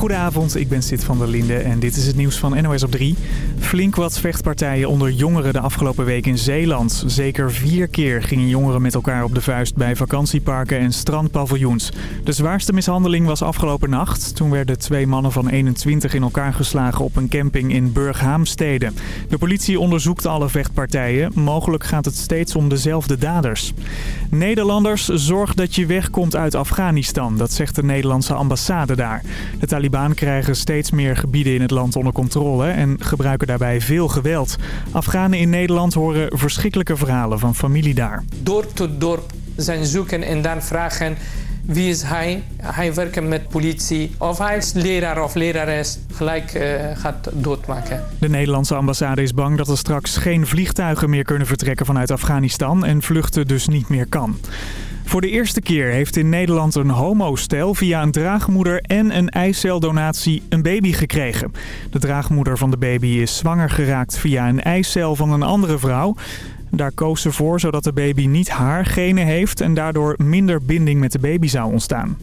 Goedenavond, ik ben Sid van der Linde en dit is het nieuws van NOS op 3. Flink wat vechtpartijen onder jongeren de afgelopen week in Zeeland. Zeker vier keer gingen jongeren met elkaar op de vuist bij vakantieparken en strandpaviljoens. De zwaarste mishandeling was afgelopen nacht. Toen werden twee mannen van 21 in elkaar geslagen op een camping in Burghaamstede. De politie onderzoekt alle vechtpartijen. Mogelijk gaat het steeds om dezelfde daders. Nederlanders, zorg dat je wegkomt uit Afghanistan. Dat zegt de Nederlandse ambassade daar. De krijgen steeds meer gebieden in het land onder controle en gebruiken daarbij veel geweld. Afghanen in Nederland horen verschrikkelijke verhalen van familie daar. Dorp tot dorp zijn zoeken en dan vragen wie is hij? Hij werkt met politie. Of hij is leraar of lerares. Gelijk uh, gaat doodmaken. De Nederlandse ambassade is bang dat er straks geen vliegtuigen meer kunnen vertrekken vanuit Afghanistan en vluchten dus niet meer kan. Voor de eerste keer heeft in Nederland een homostel via een draagmoeder en een eiceldonatie een baby gekregen. De draagmoeder van de baby is zwanger geraakt via een eicel van een andere vrouw. Daar koos ze voor zodat de baby niet haar genen heeft en daardoor minder binding met de baby zou ontstaan.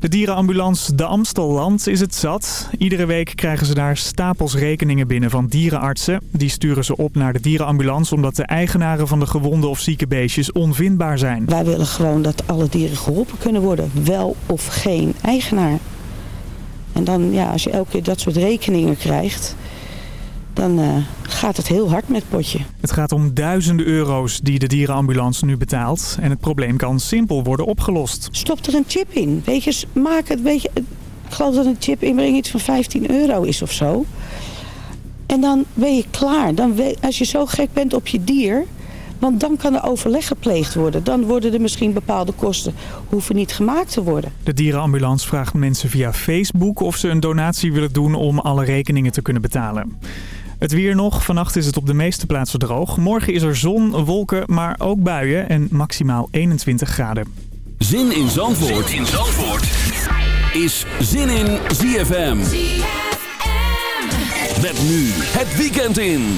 De dierenambulance De Amstelland is het zat. Iedere week krijgen ze daar stapels rekeningen binnen van dierenartsen. Die sturen ze op naar de dierenambulance omdat de eigenaren van de gewonde of zieke beestjes onvindbaar zijn. Wij willen gewoon dat alle dieren geholpen kunnen worden. Wel of geen eigenaar. En dan, ja, als je elke keer dat soort rekeningen krijgt dan uh, gaat het heel hard met het potje. Het gaat om duizenden euro's die de dierenambulance nu betaalt. En het probleem kan simpel worden opgelost. Stop er een chip in. Weet je, maak het, weet je, ik geloof dat een chip inbreng iets van 15 euro is of zo. En dan ben je klaar. Dan weet, als je zo gek bent op je dier... Want dan kan er overleg gepleegd worden. Dan worden er misschien bepaalde kosten hoeven niet gemaakt te worden. De dierenambulance vraagt mensen via Facebook of ze een donatie willen doen om alle rekeningen te kunnen betalen. Het weer nog. Vannacht is het op de meeste plaatsen droog. Morgen is er zon, wolken, maar ook buien en maximaal 21 graden. Zin in Zandvoort, zin in Zandvoort. is Zin in ZFM. ZFM. Met nu het weekend in.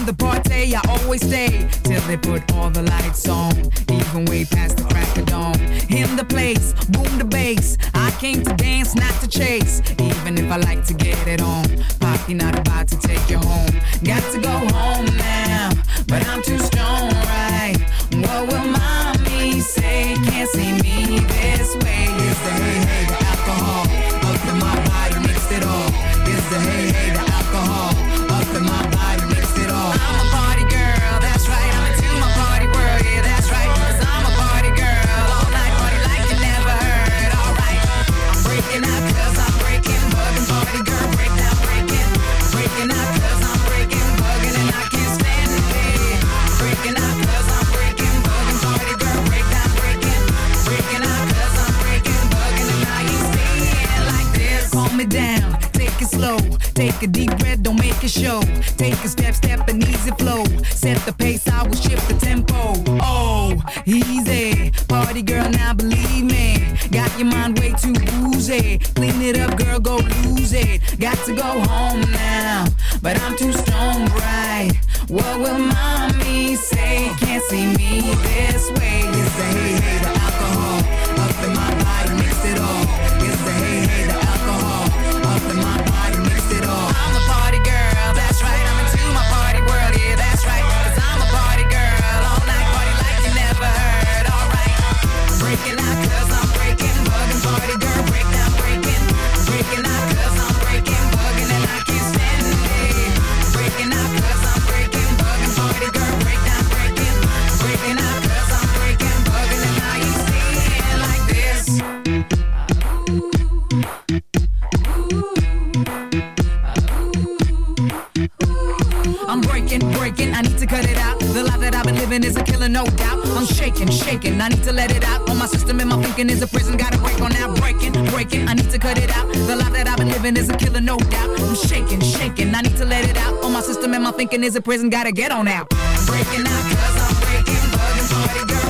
From the party. I always stay till they put all the lights on, even way past the crack of dawn. In the place, boom the bass. I came to dance, not to chase. Even if I like to get it on, Poppy not about to take you home. Got to go home Take a deep breath, don't make a show. Take a step, step, an easy flow. Set the pace, I will shift the tempo. Oh, easy. Party girl, now believe me. Got your mind way too woozy. Clean it up, girl, go lose it. Got to go home now, but I'm too strong, right? What will mommy say? Can't see me this way. The hey, hey, the alcohol. Up in my shaking, shaking. I need to let it out. All my system and my thinking is a prison. Gotta break on that breaking, breaking. I need to cut it out. The life that I've been living is a killer, no doubt. I'm shaking, shaking. I need to let it out. All my system and my thinking is a prison. Gotta get on out. Breaking out, cause I'm breaking, bugging, party girl.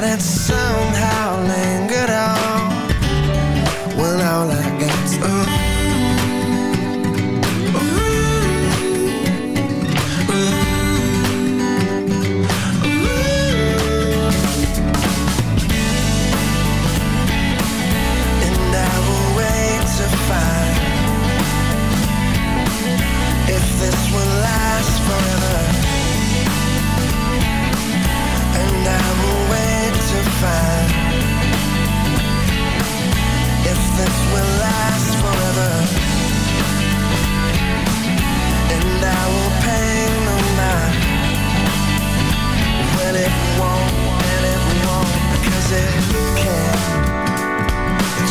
that somehow lands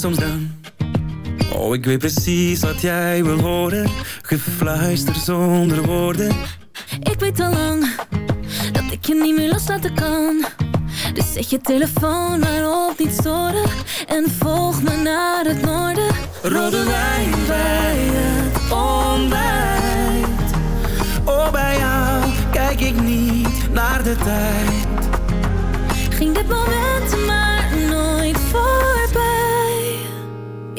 dan? Oh, ik weet precies wat jij wil horen. Gefluister zonder woorden. Ik weet al lang dat ik je niet meer loslaten kan. Dus zet je telefoon maar op niet storen.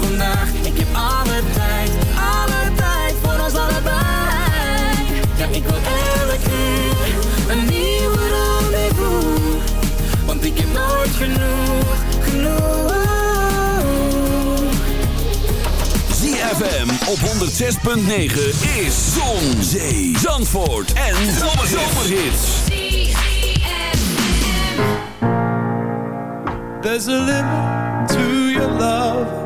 voor vandaag. Ik heb alle tijd, alle tijd voor ons allebei. Ja, ik wil elke uur een nieuwe rendezvous. Want ik heb nooit genoeg, genoeg. ZFM op 106.9 is Zon, Zee, Zandvoort en Zomerhits. There's a limit to your love.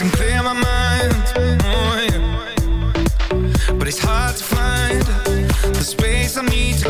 And clear my mind oh yeah. But it's hard to find The space I need to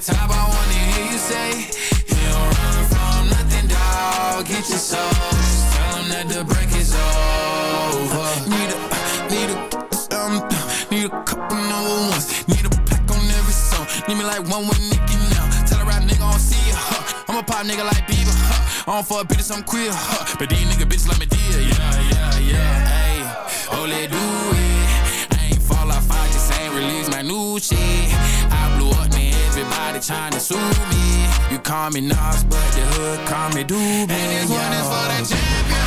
Top, I wanna hear you say, You don't run from nothing, dog. Get your soul. Just tell 'em that the break is over. Need a, need a, um, need a couple number ones. Need a plaque on every song. Need me like one with Nicki now. Tell a rap nigga I don't see ya, huh. I'm a pop nigga like Bieber, huh. I don't fuck bitches, I'm queer, huh. But these nigga bitches like me dear, yeah, yeah, yeah. Ayy, oh, do it. I ain't fall off, I just ain't release my new shit. Everybody tryna sue me. You call me Nas, but the hood call me Doobie. And this one is for the champions.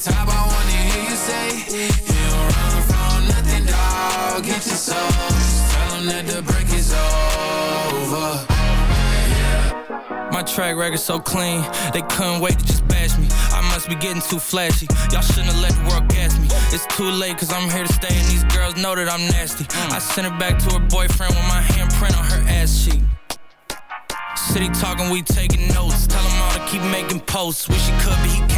Top, I wanna hear you say, You don't run from nothing, dog. Get your soul. Just tell 'em that the break is over. My track record so clean, they couldn't wait to just bash me. I must be getting too flashy. Y'all shouldn't have let the world gas me. It's too late, cause I'm here to stay, and these girls know that I'm nasty. Mm. I sent her back to her boyfriend with my handprint on her ass cheek. City talking, we taking notes. Tell him all to keep making posts. Wish he could, but he can't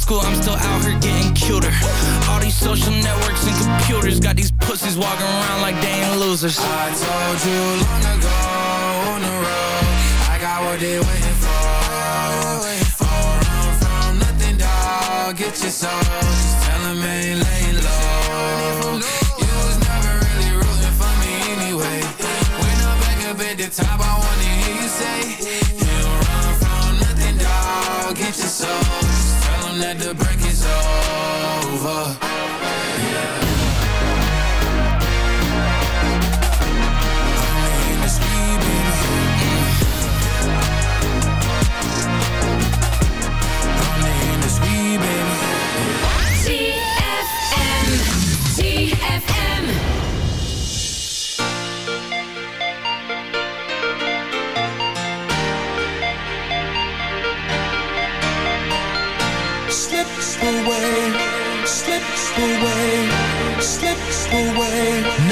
school, I'm still out here getting cuter. All these social networks and computers got these pussies walking around like they ain't losers. I told you long ago on the road, I got what they waiting for. Don't run from nothing, dog. Get your soul. Just tell 'em ain't laying low. You was never really rooting for me anyway. When I'm back up at the top, I wanna hear you say, That the break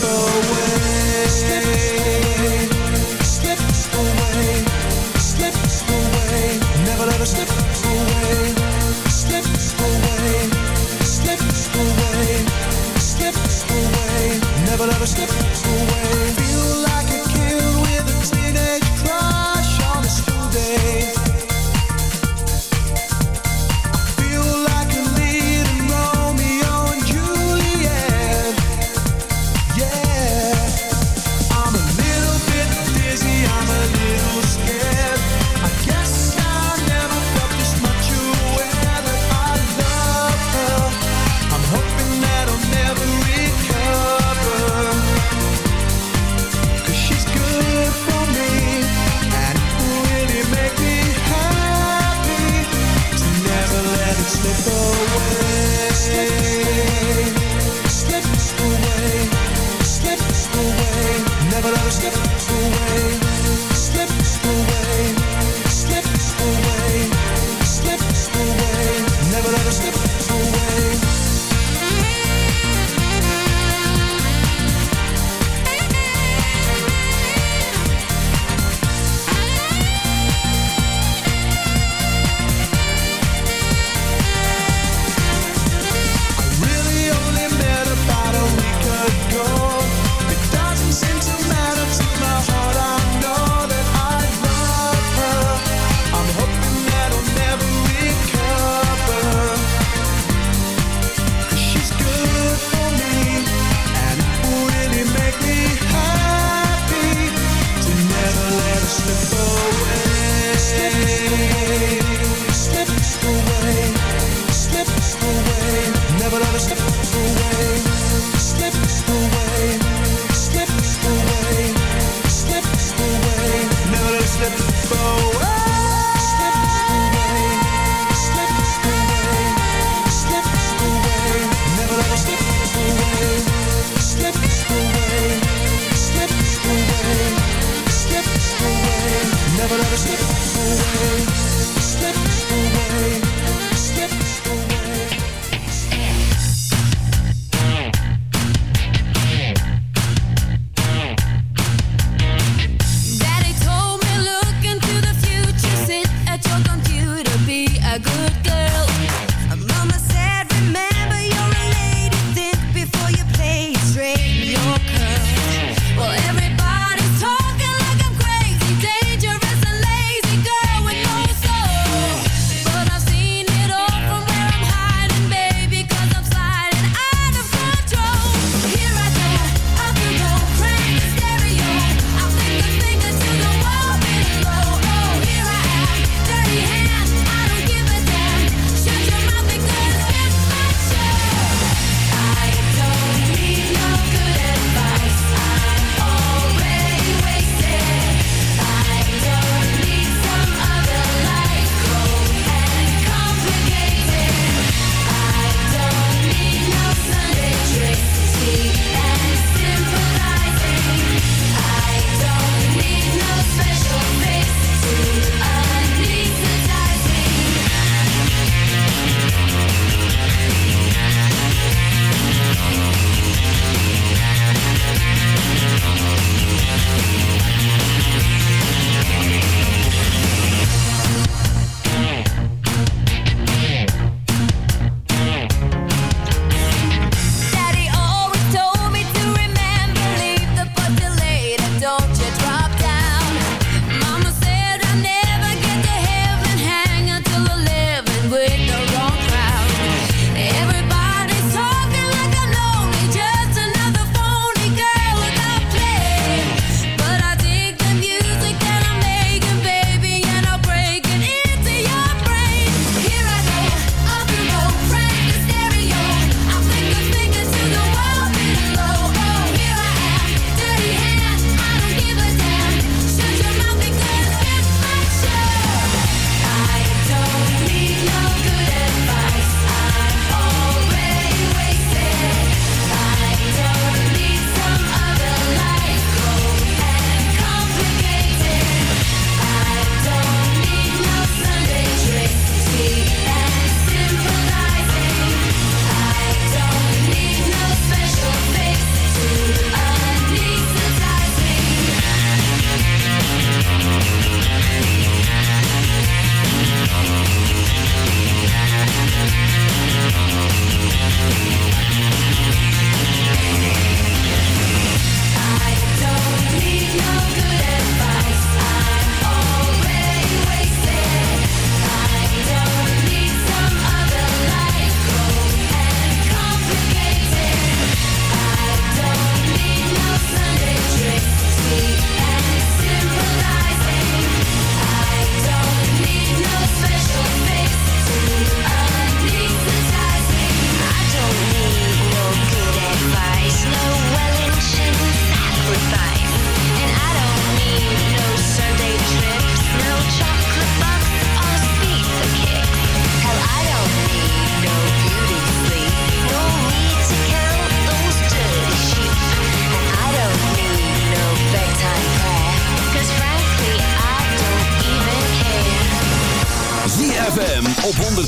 Let